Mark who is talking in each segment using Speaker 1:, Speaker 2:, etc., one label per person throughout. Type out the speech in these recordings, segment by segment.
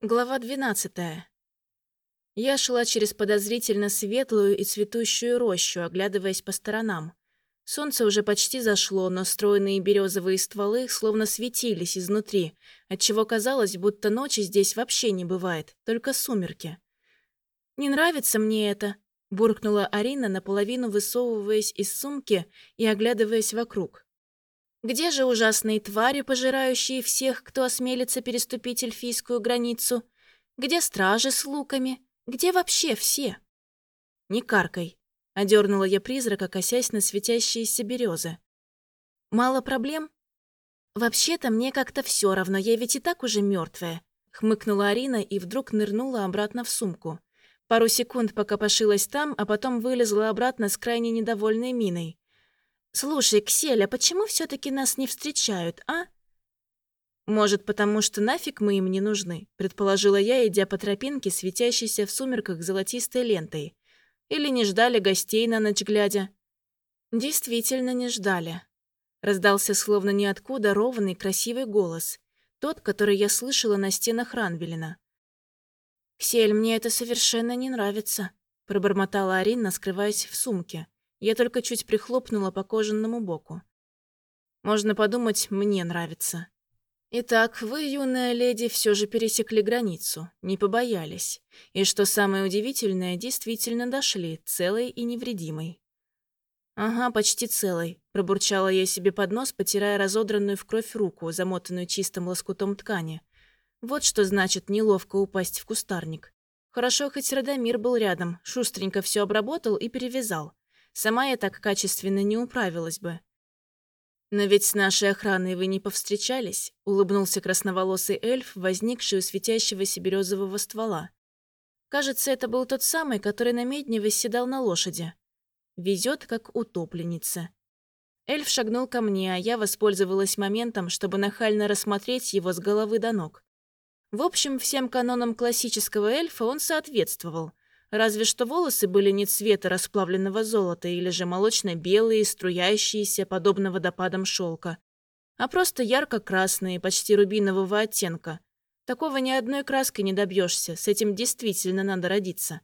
Speaker 1: Глава 12. Я шла через подозрительно светлую и цветущую рощу, оглядываясь по сторонам. Солнце уже почти зашло, но стройные березовые стволы словно светились изнутри, отчего казалось, будто ночи здесь вообще не бывает, только сумерки. «Не нравится мне это», — буркнула Арина, наполовину высовываясь из сумки и оглядываясь вокруг. Где же ужасные твари, пожирающие всех, кто осмелится переступить эльфийскую границу? Где стражи с луками? Где вообще все? Не каркай, одернула я призрака, косясь на светящиеся березы. Мало проблем? Вообще-то мне как-то все равно, я ведь и так уже мертвая, хмыкнула Арина и вдруг нырнула обратно в сумку. Пару секунд пока пошилась там, а потом вылезла обратно с крайне недовольной миной. «Слушай, Ксель, а почему все-таки нас не встречают, а?» «Может, потому что нафиг мы им не нужны», — предположила я, идя по тропинке, светящейся в сумерках золотистой лентой. «Или не ждали гостей на ночь глядя?» «Действительно не ждали», — раздался словно ниоткуда ровный красивый голос, тот, который я слышала на стенах Ранвелина. «Ксель, мне это совершенно не нравится», — пробормотала Арина, скрываясь в сумке. Я только чуть прихлопнула по кожаному боку. Можно подумать, мне нравится. Итак, вы, юная леди, все же пересекли границу, не побоялись. И что самое удивительное, действительно дошли, целой и невредимой. «Ага, почти целой», — пробурчала я себе под нос, потирая разодранную в кровь руку, замотанную чистым лоскутом ткани. Вот что значит неловко упасть в кустарник. Хорошо, хоть Радомир был рядом, шустренько все обработал и перевязал. Сама я так качественно не управилась бы. «Но ведь с нашей охраной вы не повстречались», — улыбнулся красноволосый эльф, возникший у светящегося березового ствола. Кажется, это был тот самый, который на медне восседал на лошади. Везет, как утопленница. Эльф шагнул ко мне, а я воспользовалась моментом, чтобы нахально рассмотреть его с головы до ног. В общем, всем канонам классического эльфа он соответствовал. Разве что волосы были не цвета расплавленного золота или же молочно-белые, струящиеся, подобно водопадам шелка, а просто ярко-красные, почти рубинового оттенка. Такого ни одной краской не добьешься, с этим действительно надо родиться.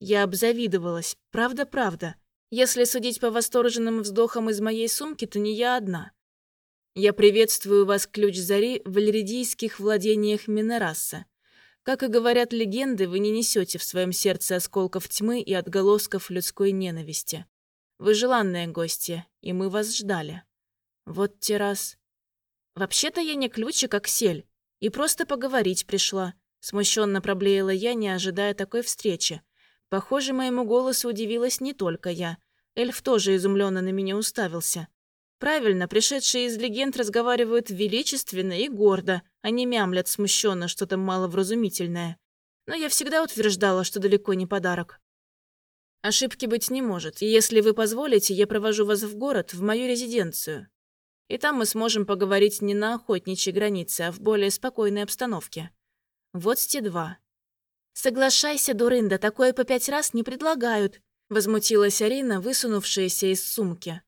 Speaker 1: Я обзавидовалась, правда-правда. Если судить по восторженным вздохам из моей сумки, то не я одна. Я приветствую вас, ключ зари, в валеридийских владениях Минераса. Как и говорят легенды, вы не несете в своем сердце осколков тьмы и отголосков людской ненависти. Вы желанные гости, и мы вас ждали. Вот те раз. Вообще-то я не ключик, а сель, и просто поговорить пришла. Смущенно проблеяла я, не ожидая такой встречи. Похоже, моему голосу удивилась не только я. Эльф тоже изумленно на меня уставился. Правильно, пришедшие из легенд разговаривают величественно и гордо, не мямлят смущенно что-то маловразумительное. Но я всегда утверждала, что далеко не подарок. Ошибки быть не может, и если вы позволите, я провожу вас в город, в мою резиденцию. И там мы сможем поговорить не на охотничьей границе, а в более спокойной обстановке. Вот те два. «Соглашайся, Дурында, такое по пять раз не предлагают», возмутилась Арина, высунувшаяся из сумки.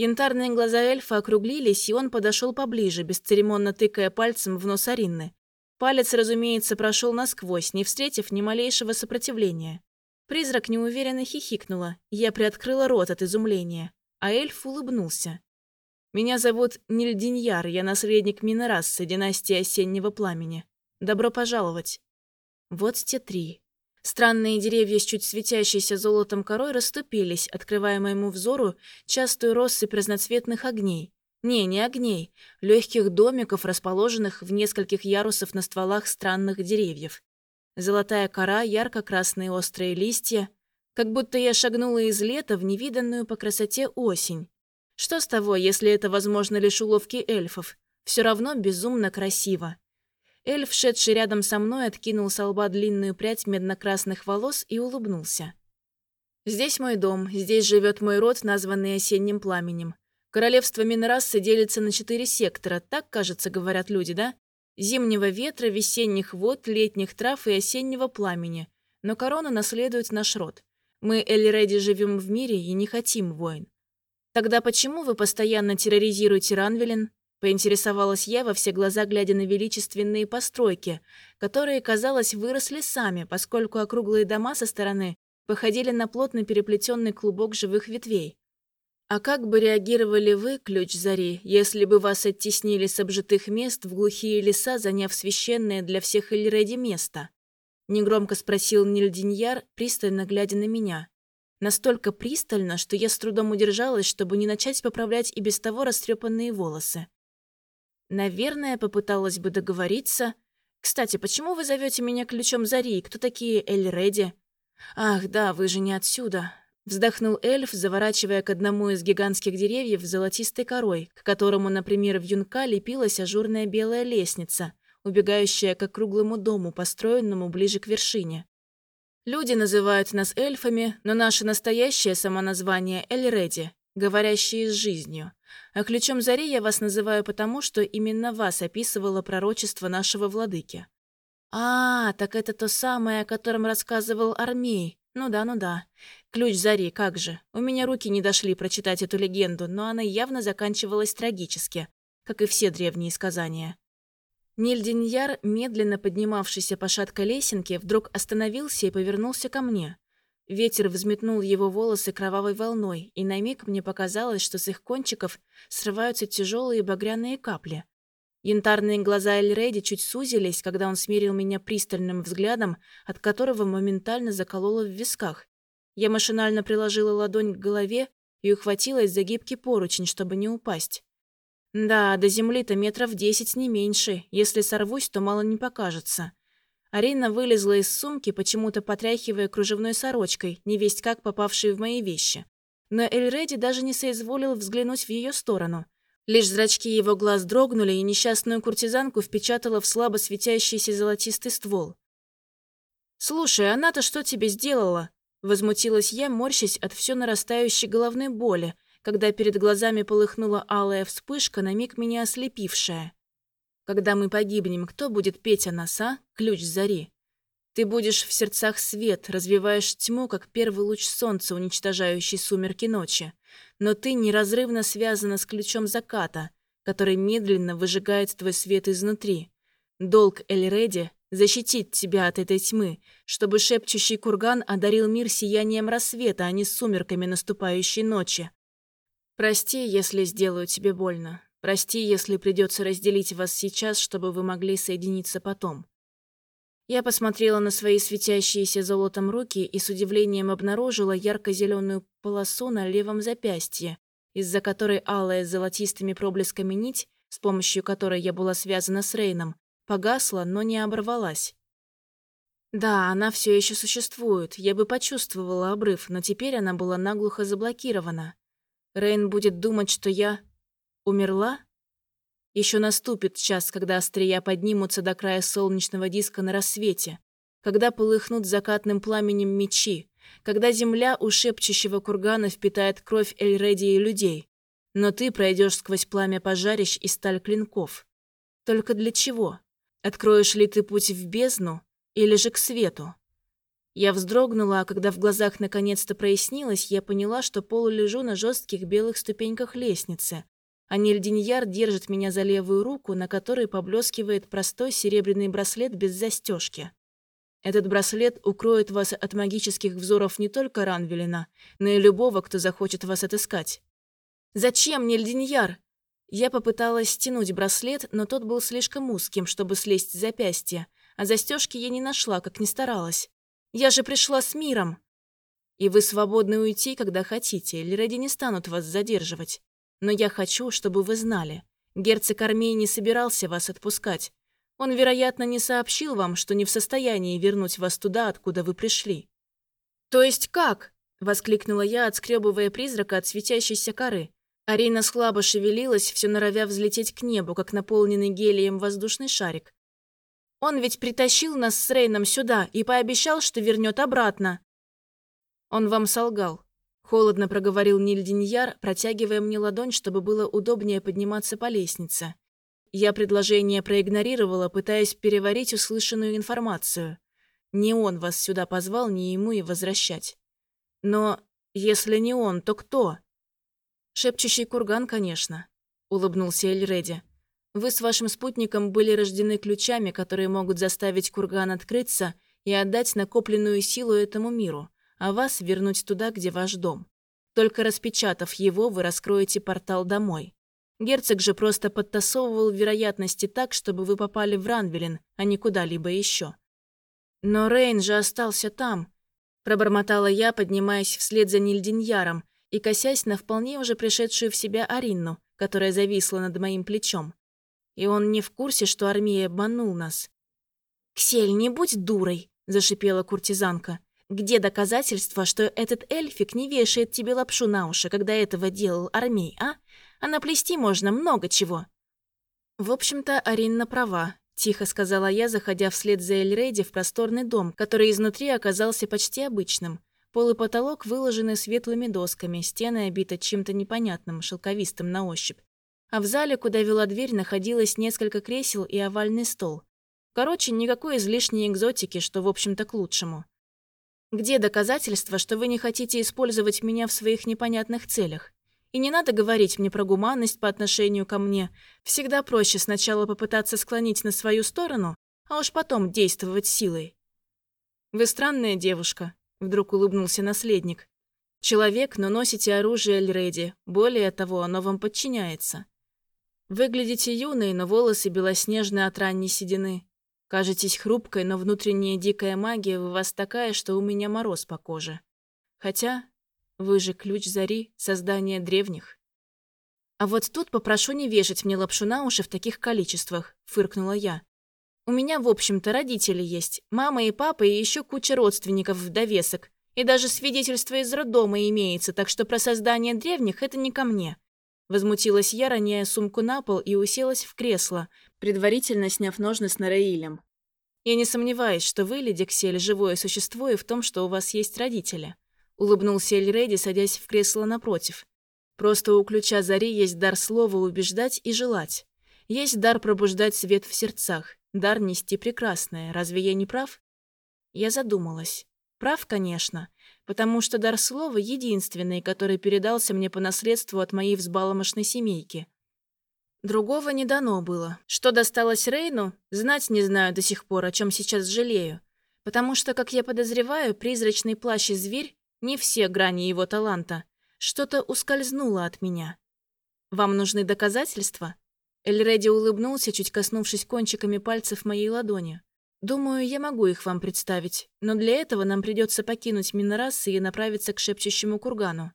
Speaker 1: Янтарные глаза эльфа округлились, и он подошел поближе, бесцеремонно тыкая пальцем в нос Аринны. Палец, разумеется, прошел насквозь, не встретив ни малейшего сопротивления. Призрак неуверенно хихикнула, я приоткрыла рот от изумления, а эльф улыбнулся. «Меня зовут Нильдиньяр, я наследник Минерассы, династии Осеннего Пламени. Добро пожаловать». Вот те три. Странные деревья с чуть светящейся золотом корой расступились, открывая моему взору частую россыпь разноцветных огней. Не, не огней, легких домиков, расположенных в нескольких ярусов на стволах странных деревьев. Золотая кора, ярко-красные острые листья. Как будто я шагнула из лета в невиданную по красоте осень. Что с того, если это, возможно, лишь уловки эльфов? Все равно безумно красиво. Эльф, шедший рядом со мной, откинул с лба длинную прядь медно-красных волос и улыбнулся. «Здесь мой дом, здесь живет мой род, названный осенним пламенем. Королевство Минерассы делится на четыре сектора, так, кажется, говорят люди, да? Зимнего ветра, весенних вод, летних трав и осеннего пламени. Но корону наследует наш род. Мы, Эльреди, живем в мире и не хотим войн. Тогда почему вы постоянно терроризируете Ранвелин? Поинтересовалась я во все глаза, глядя на величественные постройки, которые, казалось, выросли сами, поскольку округлые дома со стороны походили на плотно переплетенный клубок живых ветвей. А как бы реагировали вы, ключ зари, если бы вас оттеснили с обжитых мест в глухие леса, заняв священное для всех Эльреди место? Негромко спросил Нильдиньяр, пристально глядя на меня. Настолько пристально, что я с трудом удержалась, чтобы не начать поправлять и без того растрепанные волосы. Наверное, попыталась бы договориться. Кстати, почему вы зовете меня ключом Зари? Кто такие Эльреди? Ах, да, вы же не отсюда. Вздохнул эльф, заворачивая к одному из гигантских деревьев золотистой корой, к которому, например, в юнка лепилась ажурная белая лестница, убегающая к круглому дому, построенному ближе к вершине. Люди называют нас эльфами, но наше настоящее самоназвание — Эльреди, говорящие с жизнью. А ключом зари я вас называю потому, что именно вас описывало пророчество нашего владыки. А, так это то самое, о котором рассказывал Армей. Ну да, ну да. Ключ зари, как же. У меня руки не дошли прочитать эту легенду, но она явно заканчивалась трагически, как и все древние сказания. Нильдиньяр, медленно поднимавшийся по шаткой лесенке, вдруг остановился и повернулся ко мне. Ветер взметнул его волосы кровавой волной, и на миг мне показалось, что с их кончиков срываются тяжелые багряные капли. Янтарные глаза Эльреди чуть сузились, когда он смирил меня пристальным взглядом, от которого моментально закололо в висках. Я машинально приложила ладонь к голове и ухватилась за гибкий поручень, чтобы не упасть. Да, до земли-то метров десять не меньше. Если сорвусь, то мало не покажется. Арина вылезла из сумки, почему-то потряхивая кружевной сорочкой, невесть как попавшей в мои вещи. Но Эльреди даже не соизволил взглянуть в ее сторону. Лишь зрачки его глаз дрогнули, и несчастную куртизанку впечатала в слабо светящийся золотистый ствол. «Слушай, она-то что тебе сделала?» Возмутилась я, морщась от все нарастающей головной боли, когда перед глазами полыхнула алая вспышка, на миг меня ослепившая. Когда мы погибнем, кто будет петь о нас, а? Ключ зари. Ты будешь в сердцах свет, развиваешь тьму, как первый луч солнца, уничтожающий сумерки ночи. Но ты неразрывно связана с ключом заката, который медленно выжигает твой свет изнутри. Долг Эльреди — защитить тебя от этой тьмы, чтобы шепчущий курган одарил мир сиянием рассвета, а не сумерками наступающей ночи. Прости, если сделаю тебе больно. Прости, если придется разделить вас сейчас, чтобы вы могли соединиться потом. Я посмотрела на свои светящиеся золотом руки и с удивлением обнаружила ярко-зеленую полосу на левом запястье, из-за которой алая с золотистыми проблесками нить, с помощью которой я была связана с Рейном, погасла, но не оборвалась. Да, она все еще существует, я бы почувствовала обрыв, но теперь она была наглухо заблокирована. Рейн будет думать, что я Умерла? Еще наступит час, когда острия поднимутся до края солнечного диска на рассвете, когда полыхнут закатным пламенем мечи, когда земля у шепчущего кургана впитает кровь Эльреди и людей. Но ты пройдешь сквозь пламя пожарищ и сталь клинков. Только для чего? Откроешь ли ты путь в бездну или же к свету? Я вздрогнула, а когда в глазах наконец-то прояснилось, я поняла, что полулежу на жестких белых ступеньках лестницы, а Нильдиньяр держит меня за левую руку, на которой поблескивает простой серебряный браслет без застежки. Этот браслет укроет вас от магических взоров не только Ранвелина, но и любого, кто захочет вас отыскать. «Зачем, Нильдиньяр?» Я попыталась стянуть браслет, но тот был слишком узким, чтобы слезть с запястья, а застежки я не нашла, как ни старалась. «Я же пришла с миром!» «И вы свободны уйти, когда хотите, Леради не станут вас задерживать. Но я хочу, чтобы вы знали, герцог Армей не собирался вас отпускать. Он, вероятно, не сообщил вам, что не в состоянии вернуть вас туда, откуда вы пришли». «То есть как?» — воскликнула я, отскребывая призрака от светящейся коры. Арина слабо шевелилась, все норовя взлететь к небу, как наполненный гелием воздушный шарик. «Он ведь притащил нас с Рейном сюда и пообещал, что вернет обратно». «Он вам солгал», Холодно проговорил Нильдиньяр, протягивая мне ладонь, чтобы было удобнее подниматься по лестнице. Я предложение проигнорировала, пытаясь переварить услышанную информацию. Не он вас сюда позвал, не ему и возвращать. Но если не он, то кто? Шепчущий курган, конечно, улыбнулся Эльреди. Вы с вашим спутником были рождены ключами, которые могут заставить курган открыться и отдать накопленную силу этому миру, а вас вернуть туда, где ваш дом. Только распечатав его, вы раскроете портал домой. Герцог же просто подтасовывал вероятности так, чтобы вы попали в Ранвелин, а не куда-либо еще. Но Рейн же остался там, пробормотала я, поднимаясь вслед за Нильдиньяром и косясь на вполне уже пришедшую в себя Аринну, которая зависла над моим плечом. И он не в курсе, что армия обманул нас. «Ксель, не будь дурой!» – зашипела куртизанка. «Где доказательства, что этот эльфик не вешает тебе лапшу на уши, когда этого делал армей, а? А наплести можно много чего». В общем-то, Аринна права. Тихо сказала я, заходя вслед за Эльрейди в просторный дом, который изнутри оказался почти обычным. Пол и потолок выложены светлыми досками, стены обиты чем-то непонятным, шелковистым на ощупь. А в зале, куда вела дверь, находилось несколько кресел и овальный стол. Короче, никакой излишней экзотики, что, в общем-то, к лучшему. Где доказательства, что вы не хотите использовать меня в своих непонятных целях? И не надо говорить мне про гуманность по отношению ко мне. Всегда проще сначала попытаться склонить на свою сторону, а уж потом действовать силой. «Вы странная девушка», — вдруг улыбнулся наследник. «Человек, но носите оружие Эльреди. Более того, оно вам подчиняется. Выглядите юной, но волосы белоснежные от ранней седины. Кажетесь хрупкой, но внутренняя дикая магия в вас такая, что у меня мороз по коже. Хотя вы же ключ зари, создания древних. А вот тут попрошу не вешать мне лапшу на уши в таких количествах, фыркнула я. У меня, в общем-то, родители есть, мама и папа и еще куча родственников в довесок. И даже свидетельство из роддома имеется, так что про создание древних это не ко мне. Возмутилась я, роняя сумку на пол и уселась в кресло, предварительно сняв ножны с Нараилем. Я не сомневаюсь, что вы, Леди Ксель, живое существо и в том, что у вас есть родители. Улыбнулся Эльреди, садясь в кресло напротив. Просто у ключа зари есть дар слова убеждать и желать. Есть дар пробуждать свет в сердцах, дар нести прекрасное. Разве я не прав? Я задумалась. Прав, конечно, потому что дар слова единственный, который передался мне по наследству от моей взбаломошной семейки. Другого не дано было. Что досталось Рейну, знать не знаю до сих пор, о чем сейчас жалею. Потому что, как я подозреваю, призрачный плащ и зверь не все грани его таланта. Что-то ускользнуло от меня. Вам нужны доказательства? Эльреди улыбнулся, чуть коснувшись кончиками пальцев моей ладони. Думаю, я могу их вам представить, но для этого нам придется покинуть Минорасы и направиться к шепчущему кургану.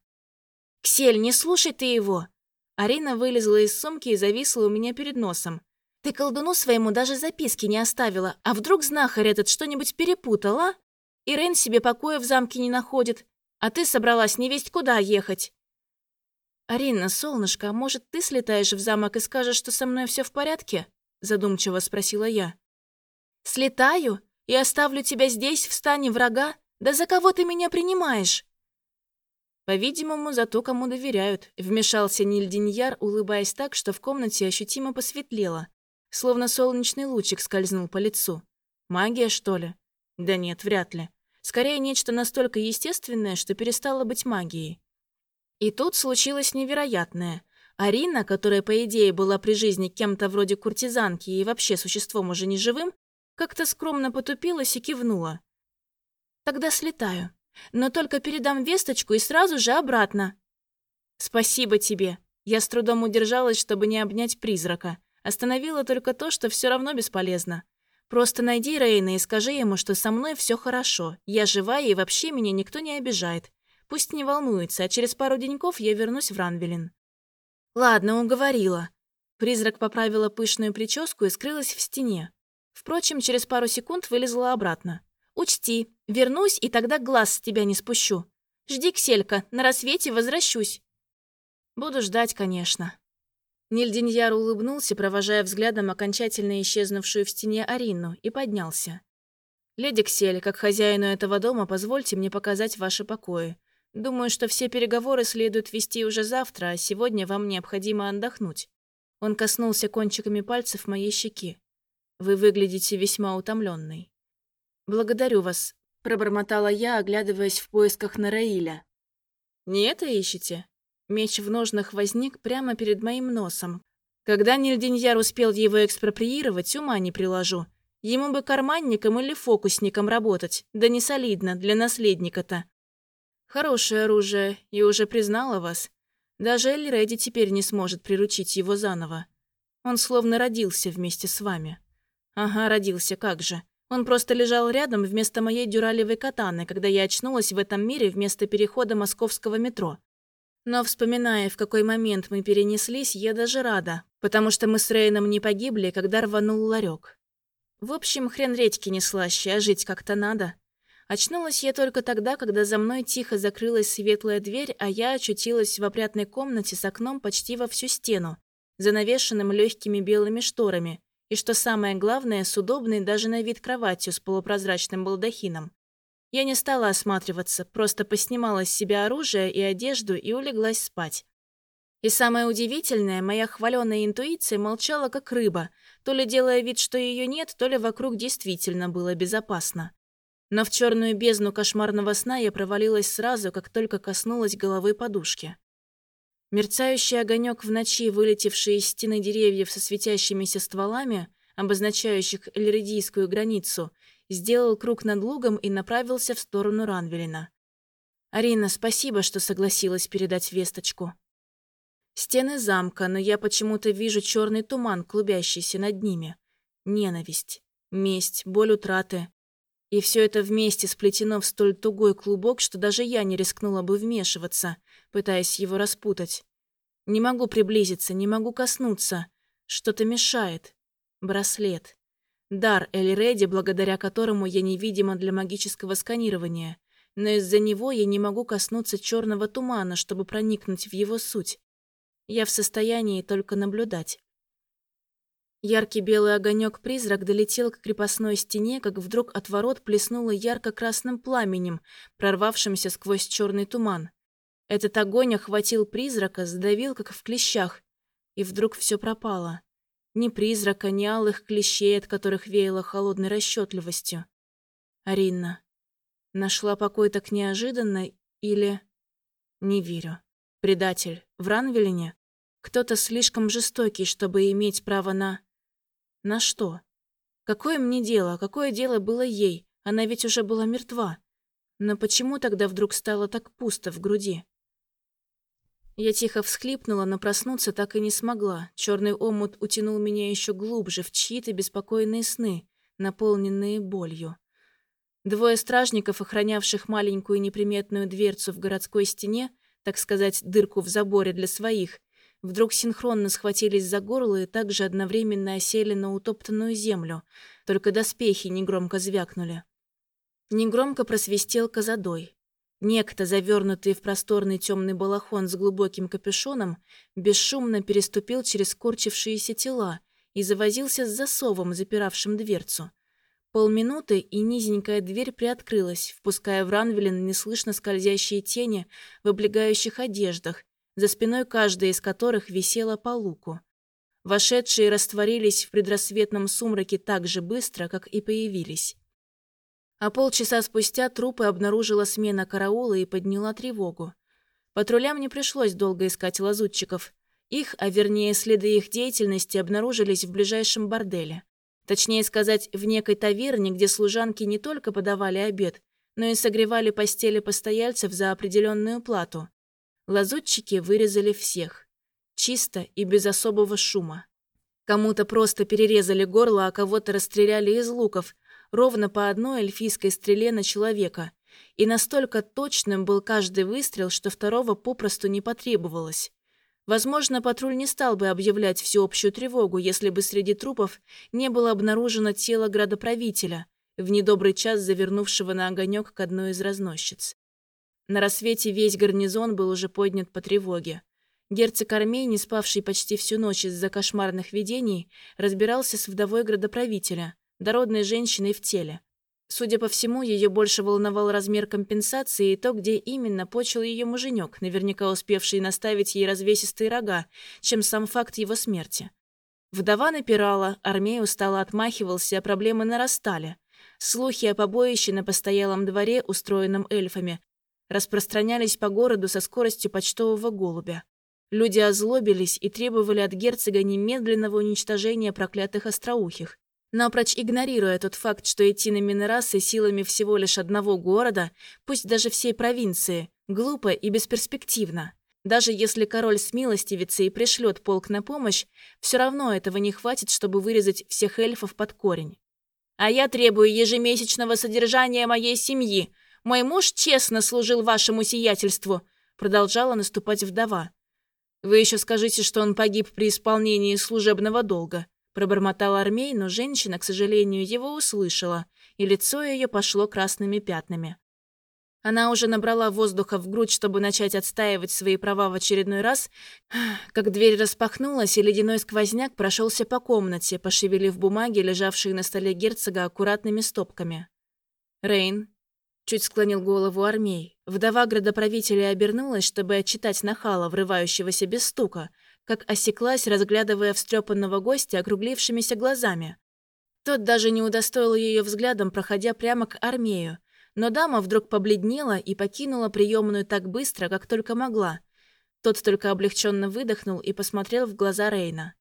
Speaker 1: «Ксель, не слушай ты его!» Арина вылезла из сумки и зависла у меня перед носом. «Ты колдуну своему даже записки не оставила, а вдруг знахарь этот что-нибудь перепутал, а? Ирен себе покоя в замке не находит, а ты собралась не весть куда ехать. «Арина, солнышко, а может, ты слетаешь в замок и скажешь, что со мной все в порядке?» Задумчиво спросила я. «Слетаю? И оставлю тебя здесь, в стане врага? Да за кого ты меня принимаешь?» «По-видимому, за то, кому доверяют», — вмешался Нильдиньяр, улыбаясь так, что в комнате ощутимо посветлело, словно солнечный лучик скользнул по лицу. «Магия, что ли?» «Да нет, вряд ли. Скорее, нечто настолько естественное, что перестало быть магией. И тут случилось невероятное. Арина, которая, по идее, была при жизни кем-то вроде куртизанки и вообще существом уже неживым, как-то скромно потупилась и кивнула. «Тогда слетаю. Но только передам весточку и сразу же обратно». «Спасибо тебе». Я с трудом удержалась, чтобы не обнять призрака. Остановила только то, что все равно бесполезно. Просто найди Рейна и скажи ему, что со мной все хорошо. Я живая и вообще меня никто не обижает. Пусть не волнуется, а через пару деньков я вернусь в Ранвелин. Ладно, уговорила. Призрак поправила пышную прическу и скрылась в стене. Впрочем, через пару секунд вылезла обратно. «Учти, вернусь, и тогда глаз с тебя не спущу. Жди, Кселька, на рассвете возвращусь». «Буду ждать, конечно». Нильдиньяр улыбнулся, провожая взглядом окончательно исчезнувшую в стене Арину, и поднялся. «Леди Ксель, как хозяину этого дома, позвольте мне показать ваши покои. Думаю, что все переговоры следует вести уже завтра, а сегодня вам необходимо отдохнуть». Он коснулся кончиками пальцев моей щеки. «Вы выглядите весьма утомленной». «Благодарю вас», — пробормотала я, оглядываясь в поисках Нараиля. «Не это ищете?» Меч в ножнах возник прямо перед моим носом. Когда Нильдиньяр успел его экспроприировать, ума не приложу. Ему бы карманником или фокусником работать, да не солидно, для наследника-то. Хорошее оружие, и уже признала вас. Даже Эльреди теперь не сможет приручить его заново. Он словно родился вместе с вами. Ага, родился, как же. Он просто лежал рядом вместо моей дюралевой катаны, когда я очнулась в этом мире вместо перехода московского метро. Но вспоминая, в какой момент мы перенеслись, я даже рада, потому что мы с Рейном не погибли, когда рванул ларек. В общем, хрен редьки не слаще, а жить как-то надо. Очнулась я только тогда, когда за мной тихо закрылась светлая дверь, а я очутилась в опрятной комнате с окном почти во всю стену, занавешенным легкими белыми шторами, и, что самое главное, с удобной даже на вид кроватью с полупрозрачным балдахином. Я не стала осматриваться, просто поснимала с себя оружие и одежду и улеглась спать. И самое удивительное, моя хваленая интуиция молчала как рыба, то ли делая вид, что ее нет, то ли вокруг действительно было безопасно. Но в черную бездну кошмарного сна я провалилась сразу, как только коснулась головы подушки. Мерцающий огонек в ночи, вылетевший из стены деревьев со светящимися стволами, обозначающих эльридийскую границу, сделал круг над лугом и направился в сторону Ранвелина. «Арина, спасибо, что согласилась передать весточку». Стены замка, но я почему-то вижу черный туман, клубящийся над ними. Ненависть, месть, боль утраты. И все это вместе сплетено в столь тугой клубок, что даже я не рискнула бы вмешиваться, пытаясь его распутать. Не могу приблизиться, не могу коснуться. Что-то мешает. Браслет. Дар Эльреди, благодаря которому я невидима для магического сканирования. Но из-за него я не могу коснуться черного тумана, чтобы проникнуть в его суть. Я в состоянии только наблюдать. Яркий белый огонек-призрак долетел к крепостной стене, как вдруг от ворот плеснуло ярко-красным пламенем, прорвавшимся сквозь черный туман. Этот огонь охватил призрака, задавил, как в клещах, и вдруг все пропало. Ни призрака, ни алых клещей, от которых веяло холодной расчетливостью. Арина. Нашла покой так неожиданно или... Не верю. Предатель. В Ранвелине? Кто-то слишком жестокий, чтобы иметь право на... На что? Какое мне дело? Какое дело было ей? Она ведь уже была мертва. Но почему тогда вдруг стало так пусто в груди? Я тихо всхлипнула, но проснуться так и не смогла. Черный омут утянул меня еще глубже в чьи-то беспокойные сны, наполненные болью. Двое стражников, охранявших маленькую неприметную дверцу в городской стене, так сказать, дырку в заборе для своих, вдруг синхронно схватились за горло и также одновременно осели на утоптанную землю, только доспехи негромко звякнули. Негромко просвистел козадой. Некто, завернутый в просторный темный балахон с глубоким капюшоном, бесшумно переступил через корчившиеся тела и завозился с засовом, запиравшим дверцу. Полминуты, и низенькая дверь приоткрылась, впуская в Ранвелин неслышно скользящие тени в облегающих одеждах, за спиной каждой из которых висела по луку. Вошедшие растворились в предрассветном сумраке так же быстро, как и появились. А полчаса спустя трупы обнаружила смена караула и подняла тревогу. Патрулям не пришлось долго искать лазутчиков. Их, а вернее следы их деятельности, обнаружились в ближайшем борделе. Точнее сказать, в некой таверне, где служанки не только подавали обед, но и согревали постели постояльцев за определенную плату. Лазутчики вырезали всех. Чисто и без особого шума. Кому-то просто перерезали горло, а кого-то расстреляли из луков, ровно по одной эльфийской стреле на человека. И настолько точным был каждый выстрел, что второго попросту не потребовалось. Возможно, патруль не стал бы объявлять всеобщую тревогу, если бы среди трупов не было обнаружено тело градоправителя, в недобрый час завернувшего на огонек к одной из разносчиц. На рассвете весь гарнизон был уже поднят по тревоге. Герцог Армей, не спавший почти всю ночь из-за кошмарных видений, разбирался с вдовой градоправителя, дородной женщиной в теле. Судя по всему, ее больше волновал размер компенсации и то, где именно почил ее муженек, наверняка успевший наставить ей развесистые рога, чем сам факт его смерти. Вдова напирала, Армей устало отмахивался, а проблемы нарастали. Слухи о побоище на постоялом дворе, устроенном эльфами, распространялись по городу со скоростью почтового голубя. Люди озлобились и требовали от герцога немедленного уничтожения проклятых остроухих. Напрочь игнорируя тот факт, что идти на Минерасы силами всего лишь одного города, пусть даже всей провинции, глупо и бесперспективно. Даже если король смилостивится и пришлет полк на помощь, все равно этого не хватит, чтобы вырезать всех эльфов под корень. А я требую ежемесячного содержания моей семьи. Мой муж честно служил вашему сиятельству», — продолжала наступать вдова. «Вы еще скажите, что он погиб при исполнении служебного долга», пробормотал Армей, но женщина, к сожалению, его услышала, и лицо ее пошло красными пятнами. Она уже набрала воздуха в грудь, чтобы начать отстаивать свои права в очередной раз, как дверь распахнулась, и ледяной сквозняк прошелся по комнате, пошевелив бумаги, лежавшие на столе герцога аккуратными стопками. «Рейн», — чуть склонил голову Армей, Вдова градоправителя обернулась, чтобы отчитать нахала, врывающегося без стука, как осеклась, разглядывая встрепанного гостя округлившимися глазами. Тот даже не удостоил ее взглядом, проходя прямо к армею, но дама вдруг побледнела и покинула приемную так быстро, как только могла. Тот только облегченно выдохнул и посмотрел в глаза Рейна.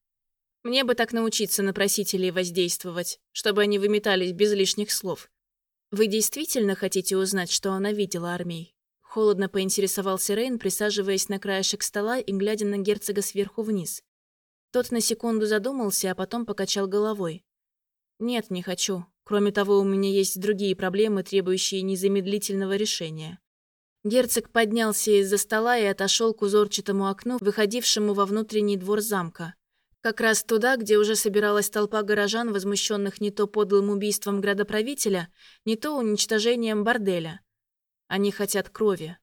Speaker 1: «Мне бы так научиться на просителей воздействовать, чтобы они выметались без лишних слов. Вы действительно хотите узнать, что она видела, Армей?» Холодно поинтересовался Рейн, присаживаясь на краешек стола и глядя на герцога сверху вниз. Тот на секунду задумался, а потом покачал головой. «Нет, не хочу. Кроме того, у меня есть другие проблемы, требующие незамедлительного решения». Герцог поднялся из-за стола и отошел к узорчатому окну, выходившему во внутренний двор замка. Как раз туда, где уже собиралась толпа горожан, возмущенных не то подлым убийством градоправителя, не то уничтожением борделя. Они хотят крови.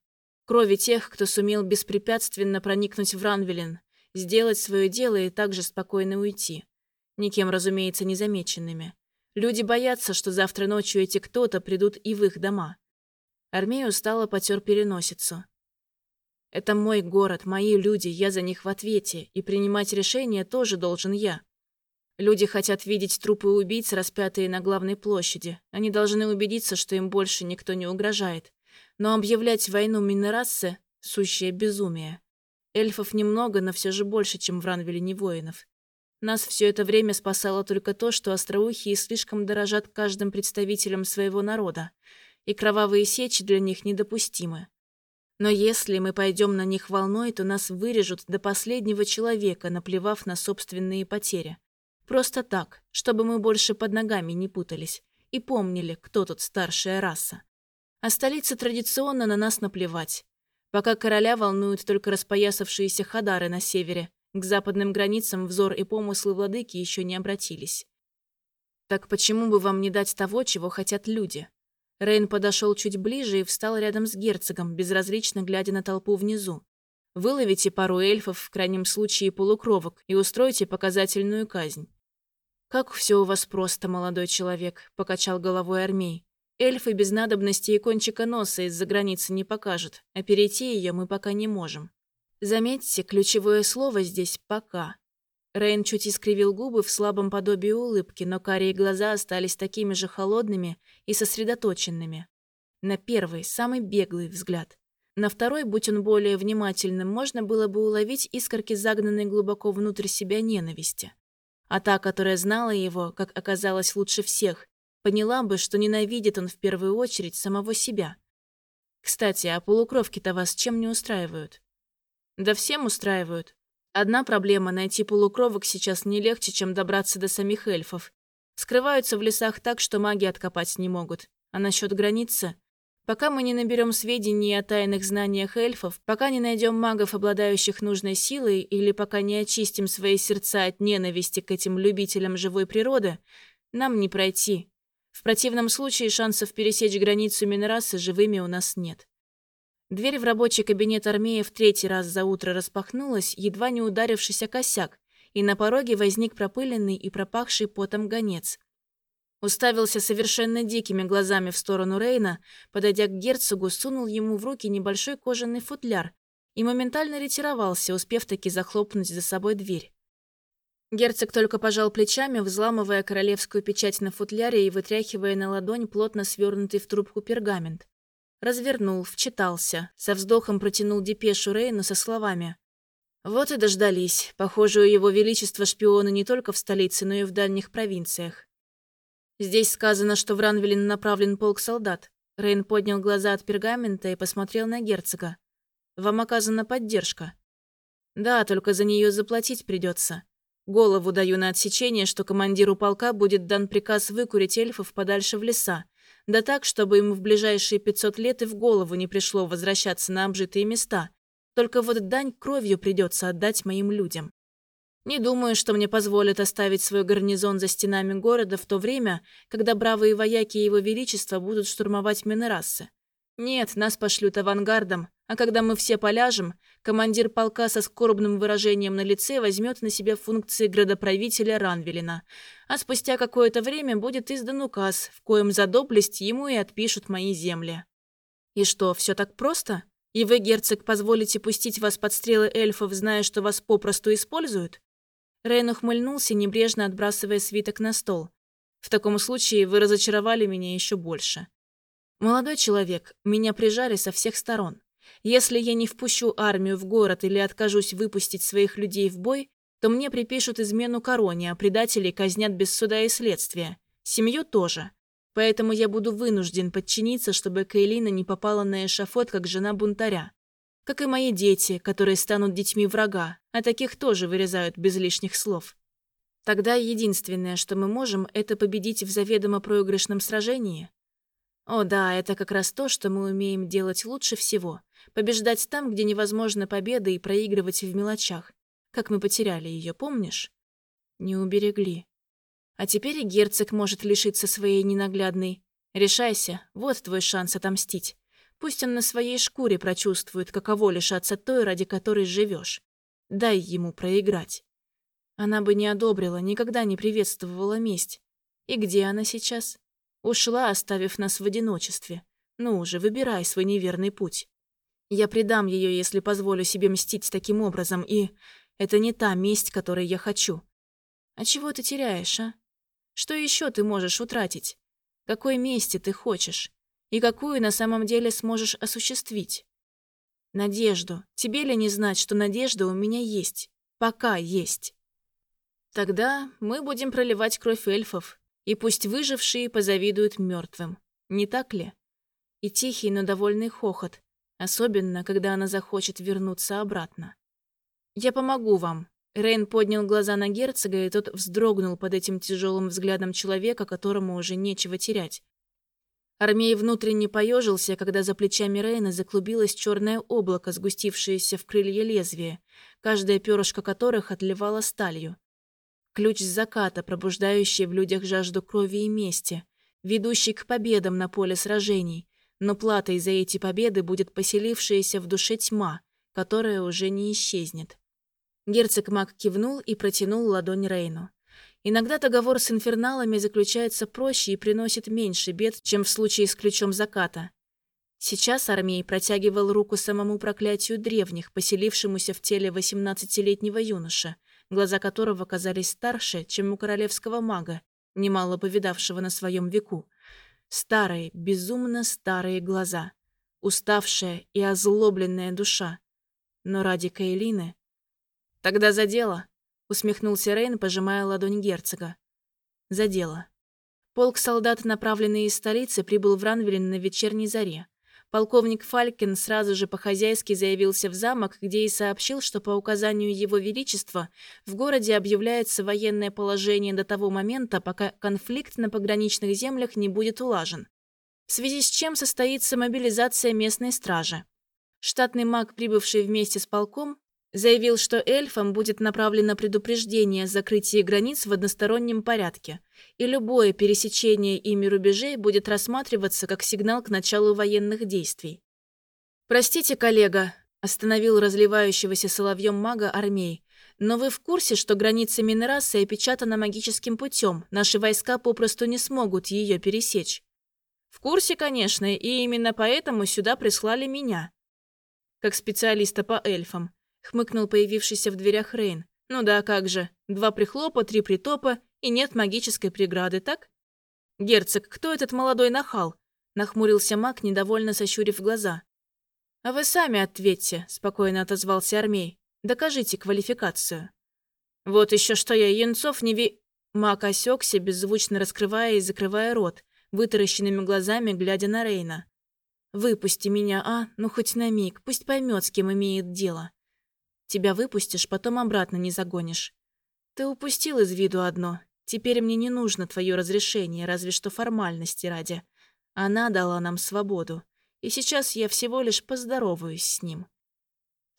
Speaker 1: Крови тех, кто сумел беспрепятственно проникнуть в Ранвелин, сделать свое дело и также спокойно уйти. Никем, разумеется, незамеченными. Люди боятся, что завтра ночью эти кто-то придут и в их дома. Армея устало потер переносицу. Это мой город, мои люди, я за них в ответе, и принимать решения тоже должен я. Люди хотят видеть трупы убийц, распятые на главной площади. Они должны убедиться, что им больше никто не угрожает. Но объявлять войну Минерассе — сущее безумие. Эльфов немного, но все же больше, чем в Ранвеле не воинов. Нас все это время спасало только то, что остроухие слишком дорожат каждым представителем своего народа, и кровавые сечи для них недопустимы. Но если мы пойдем на них волной, то нас вырежут до последнего человека, наплевав на собственные потери. Просто так, чтобы мы больше под ногами не путались и помнили, кто тут старшая раса. А столице традиционно на нас наплевать. Пока короля волнуют только распоясавшиеся хадары на севере, к западным границам взор и помыслы владыки еще не обратились. Так почему бы вам не дать того, чего хотят люди? Рейн подошел чуть ближе и встал рядом с герцогом, безразлично глядя на толпу внизу. Выловите пару эльфов, в крайнем случае полукровок, и устройте показательную казнь. «Как все у вас просто, молодой человек», — покачал головой Армей. Эльфы без надобности и кончика носа из-за границы не покажут, а перейти ее мы пока не можем. Заметьте, ключевое слово здесь «пока». Рейн чуть искривил губы в слабом подобии улыбки, но карие глаза остались такими же холодными и сосредоточенными. На первый, самый беглый взгляд. На второй, будь он более внимательным, можно было бы уловить искорки загнанной глубоко внутрь себя ненависти. А та, которая знала его, как оказалось лучше всех, Поняла бы, что ненавидит он в первую очередь самого себя. Кстати, а полукровки-то вас чем не устраивают? Да всем устраивают. Одна проблема – найти полукровок сейчас не легче, чем добраться до самих эльфов. Скрываются в лесах так, что маги откопать не могут. А насчет границы? Пока мы не наберем сведений о тайных знаниях эльфов, пока не найдем магов, обладающих нужной силой, или пока не очистим свои сердца от ненависти к этим любителям живой природы, нам не пройти. В противном случае шансов пересечь границу Минерасы живыми у нас нет. Дверь в рабочий кабинет армии в третий раз за утро распахнулась, едва не ударившись о косяк, и на пороге возник пропыленный и пропахший потом гонец. Уставился совершенно дикими глазами в сторону Рейна, подойдя к герцогу, сунул ему в руки небольшой кожаный футляр и моментально ретировался, успев таки захлопнуть за собой дверь. Герцог только пожал плечами, взламывая королевскую печать на футляре и вытряхивая на ладонь плотно свернутый в трубку пергамент. Развернул, вчитался, со вздохом протянул депешу Рейну со словами. Вот и дождались. Похоже, у его величества шпионы не только в столице, но и в дальних провинциях. Здесь сказано, что в Ранвелин направлен полк солдат. Рейн поднял глаза от пергамента и посмотрел на герцога. Вам оказана поддержка. Да, только за нее заплатить придется. Голову даю на отсечение, что командиру полка будет дан приказ выкурить эльфов подальше в леса, да так, чтобы им в ближайшие 500 лет и в голову не пришло возвращаться на обжитые места. Только вот дань кровью придется отдать моим людям. Не думаю, что мне позволят оставить свой гарнизон за стенами города в то время, когда бравые вояки Его Величества будут штурмовать Менерассы. Нет, нас пошлют авангардом, а когда мы все поляжем, командир полка со скорбным выражением на лице возьмет на себя функции градоправителя Ранвелина, а спустя какое-то время будет издан указ, в коем за доблесть ему и отпишут мои земли. И что, все так просто? И вы, герцог, позволите пустить вас под стрелы эльфов, зная, что вас попросту используют? Рейн ухмыльнулся, небрежно отбрасывая свиток на стол. В таком случае вы разочаровали меня еще больше. Молодой человек, меня прижали со всех сторон. Если я не впущу армию в город или откажусь выпустить своих людей в бой, то мне припишут измену короне, а предателей казнят без суда и следствия. Семью тоже. Поэтому я буду вынужден подчиниться, чтобы Кейлина не попала на эшафот, как жена бунтаря. Как и мои дети, которые станут детьми врага, а таких тоже вырезают без лишних слов. Тогда единственное, что мы можем, это победить в заведомо проигрышном сражении. О да, это как раз то, что мы умеем делать лучше всего. Побеждать там, где невозможна победа, и проигрывать в мелочах. Как мы потеряли ее, помнишь? Не уберегли. А теперь и герцог может лишиться своей ненаглядной. Решайся, вот твой шанс отомстить. Пусть он на своей шкуре прочувствует, каково лишаться той, ради которой живешь. Дай ему проиграть. Она бы не одобрила, никогда не приветствовала месть. И где она сейчас? Ушла, оставив нас в одиночестве. Ну уже, выбирай свой неверный путь. Я предам ее, если позволю себе мстить таким образом, и это не та месть, которой я хочу. А чего ты теряешь, а? Что еще ты можешь утратить? Какой мести ты хочешь? И какую на самом деле сможешь осуществить? Надежду. Тебе ли не знать, что надежда у меня есть? Пока есть. Тогда мы будем проливать кровь эльфов, и пусть выжившие позавидуют мертвым. Не так ли? И тихий, но довольный хохот, Особенно, когда она захочет вернуться обратно. «Я помогу вам». Рейн поднял глаза на герцога, и тот вздрогнул под этим тяжелым взглядом человека, которому уже нечего терять. Армей внутренне поежился, когда за плечами Рейна заклубилось черное облако, сгустившееся в крылья лезвия, каждое перышко которых отливало сталью. Ключ заката, пробуждающий в людях жажду крови и мести, ведущий к победам на поле сражений, но платой за эти победы будет поселившаяся в душе тьма, которая уже не исчезнет. Герцог Мак кивнул и протянул ладонь Рейну. Иногда договор с инферналами заключается проще и приносит меньше бед, чем в случае с ключом заката. Сейчас Армей протягивал руку самому проклятию древних, поселившемуся в теле 18-летнего юноша, глаза которого казались старше, чем у королевского мага, немало повидавшего на своем веку. Старые, безумно старые глаза. Уставшая и озлобленная душа. Но ради Кейлины... «Тогда за дело», — усмехнулся Рейн, пожимая ладонь герцога. «За дело». Полк солдат, направленный из столицы, прибыл в Ранвелин на вечерней заре. Полковник Фалькин сразу же по-хозяйски заявился в замок, где и сообщил, что по указанию Его Величества в городе объявляется военное положение до того момента, пока конфликт на пограничных землях не будет улажен. В связи с чем состоится мобилизация местной стражи. Штатный маг, прибывший вместе с полком, заявил, что эльфам будет направлено предупреждение о закрытии границ в одностороннем порядке, и любое пересечение ими рубежей будет рассматриваться как сигнал к началу военных действий. «Простите, коллега», – остановил разливающегося соловьем мага армей, «но вы в курсе, что граница Минераса опечатана магическим путем, наши войска попросту не смогут ее пересечь?» «В курсе, конечно, и именно поэтому сюда прислали меня» как специалиста по эльфам. — хмыкнул появившийся в дверях Рейн. «Ну да, как же. Два прихлопа, три притопа, и нет магической преграды, так?» «Герцог, кто этот молодой нахал?» — нахмурился маг, недовольно сощурив глаза. «А вы сами ответьте», — спокойно отозвался Армей. Докажите квалификацию». «Вот еще что я, Янцов не ви...» Мак осекся, беззвучно раскрывая и закрывая рот, вытаращенными глазами, глядя на Рейна. «Выпусти меня, а? Ну хоть на миг, пусть поймет, с кем имеет дело. Тебя выпустишь, потом обратно не загонишь. Ты упустил из виду одно. Теперь мне не нужно твое разрешение, разве что формальности ради. Она дала нам свободу, и сейчас я всего лишь поздороваюсь с ним.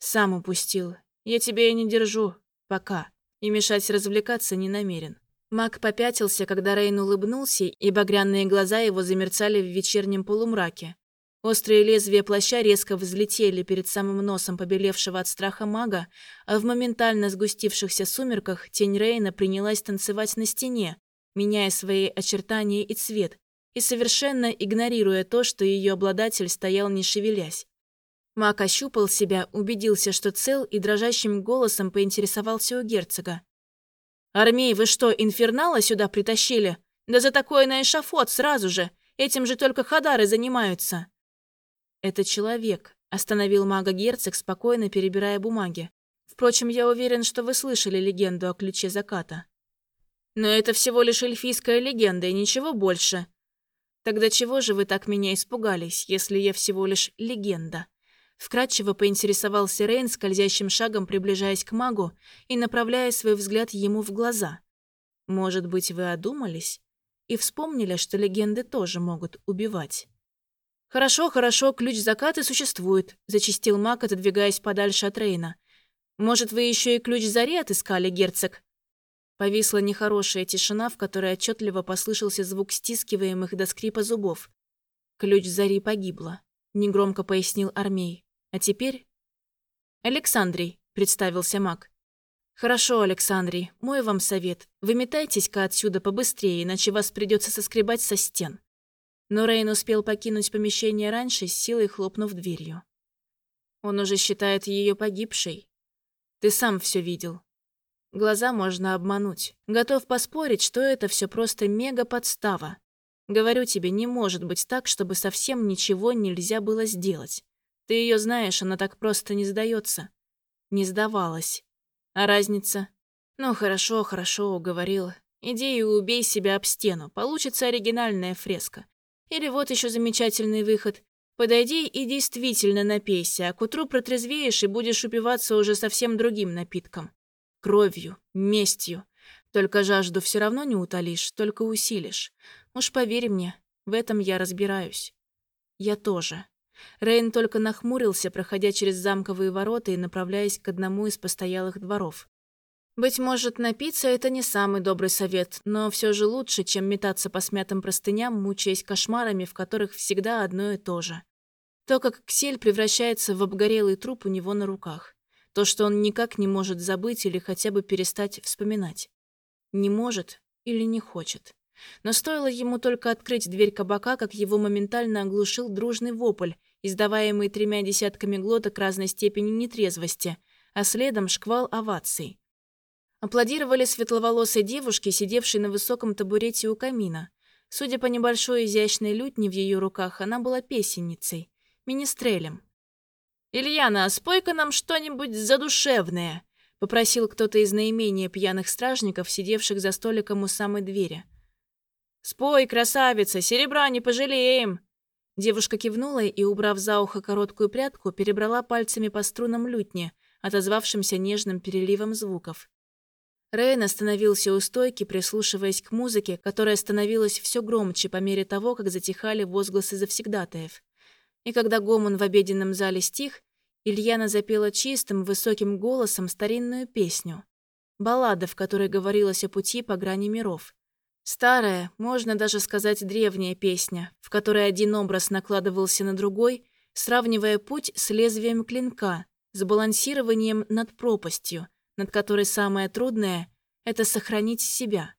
Speaker 1: Сам упустил. Я тебя и не держу. Пока. И мешать развлекаться не намерен. Мак попятился, когда Рейн улыбнулся, и багряные глаза его замерцали в вечернем полумраке. Острые лезвия плаща резко взлетели перед самым носом побелевшего от страха мага, а в моментально сгустившихся сумерках тень Рейна принялась танцевать на стене, меняя свои очертания и цвет, и совершенно игнорируя то, что ее обладатель стоял не шевелясь. Маг ощупал себя, убедился, что цел, и дрожащим голосом поинтересовался у герцога. «Армей, вы что, инфернала сюда притащили? Да за такое на эшафот сразу же! Этим же только хадары занимаются!» «Это человек», — остановил мага герцог, спокойно перебирая бумаги. «Впрочем, я уверен, что вы слышали легенду о ключе заката». «Но это всего лишь эльфийская легенда и ничего больше», Тогда чего же вы так меня испугались, если я всего лишь легенда? Вкратчиво поинтересовался Рейн, скользящим шагом приближаясь к магу и направляя свой взгляд ему в глаза. Может быть, вы одумались и вспомнили, что легенды тоже могут убивать. «Хорошо, хорошо, ключ заката существует», — зачистил маг, отодвигаясь подальше от Рейна. «Может, вы еще и ключ зари отыскали, герцог?» Повисла нехорошая тишина, в которой отчетливо послышался звук стискиваемых до скрипа зубов. Ключ Зари погибла, негромко пояснил Армей. А теперь... Александрий, представился маг. «Хорошо, Александрий, мой вам совет. Выметайтесь-ка отсюда побыстрее, иначе вас придется соскребать со стен». Но Рейн успел покинуть помещение раньше, с силой хлопнув дверью. Он уже считает ее погибшей. Ты сам все видел. Глаза можно обмануть. Готов поспорить, что это все просто мега-подстава. Говорю тебе, не может быть так, чтобы совсем ничего нельзя было сделать. Ты ее знаешь, она так просто не сдается. Не сдавалась. А разница? Ну, хорошо, хорошо, уговорил. Иди и убей себя об стену. Получится оригинальная фреска. Или вот еще замечательный выход. Подойди и действительно напейся, а к утру протрезвеешь и будешь упиваться уже совсем другим напитком кровью, местью. Только жажду все равно не утолишь, только усилишь. Уж поверь мне, в этом я разбираюсь. Я тоже. Рейн только нахмурился, проходя через замковые ворота и направляясь к одному из постоялых дворов. Быть может, напиться – это не самый добрый совет, но все же лучше, чем метаться по смятым простыням, мучаясь кошмарами, в которых всегда одно и то же. То, как Ксель превращается в обгорелый труп у него на руках. То, что он никак не может забыть или хотя бы перестать вспоминать. Не может или не хочет. Но стоило ему только открыть дверь кабака, как его моментально оглушил дружный вопль, издаваемый тремя десятками глоток разной степени нетрезвости, а следом шквал оваций. Аплодировали светловолосой девушке, сидевшей на высоком табурете у камина. Судя по небольшой изящной лютне в ее руках, она была песенницей, министрелем. «Ильяна, спой-ка нам что-нибудь задушевное», — попросил кто-то из наименее пьяных стражников, сидевших за столиком у самой двери. «Спой, красавица, серебра не пожалеем!» Девушка кивнула и, убрав за ухо короткую прядку, перебрала пальцами по струнам лютни, отозвавшимся нежным переливом звуков. Рейн остановился у стойки, прислушиваясь к музыке, которая становилась все громче по мере того, как затихали возгласы завсегдатаев. И когда гомон в обеденном зале стих, Ильяна запела чистым, высоким голосом старинную песню. Баллада, в которой говорилось о пути по грани миров. Старая, можно даже сказать древняя песня, в которой один образ накладывался на другой, сравнивая путь с лезвием клинка, с балансированием над пропастью, над которой самое трудное — это сохранить себя.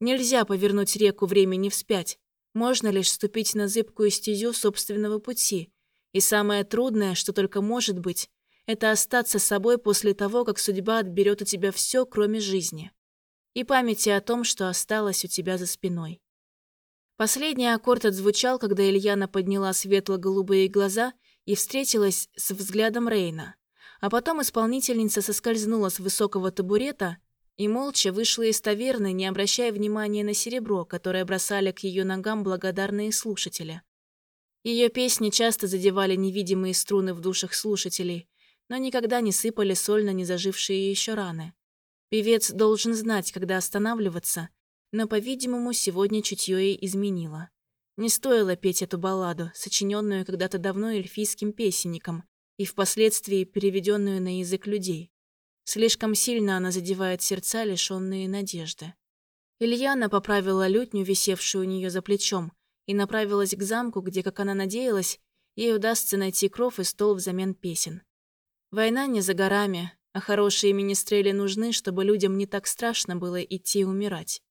Speaker 1: Нельзя повернуть реку времени вспять, можно лишь ступить на зыбкую стезю собственного пути. И самое трудное, что только может быть, это остаться собой после того, как судьба отберет у тебя все, кроме жизни. И памяти о том, что осталось у тебя за спиной. Последний аккорд отзвучал, когда Ильяна подняла светло-голубые глаза и встретилась с взглядом Рейна. А потом исполнительница соскользнула с высокого табурета и молча вышла из таверны, не обращая внимания на серебро, которое бросали к ее ногам благодарные слушатели. Ее песни часто задевали невидимые струны в душах слушателей, но никогда не сыпали соль на незажившие еще раны. Певец должен знать, когда останавливаться, но, по-видимому, сегодня чутье ей изменило. Не стоило петь эту балладу, сочиненную когда-то давно эльфийским песенником и впоследствии переведенную на язык людей. Слишком сильно она задевает сердца, лишенные надежды. Ильяна поправила лютню, висевшую у нее за плечом, и направилась к замку, где, как она надеялась, ей удастся найти кров и стол взамен песен. Война не за горами, а хорошие министрели нужны, чтобы людям не так страшно было идти умирать.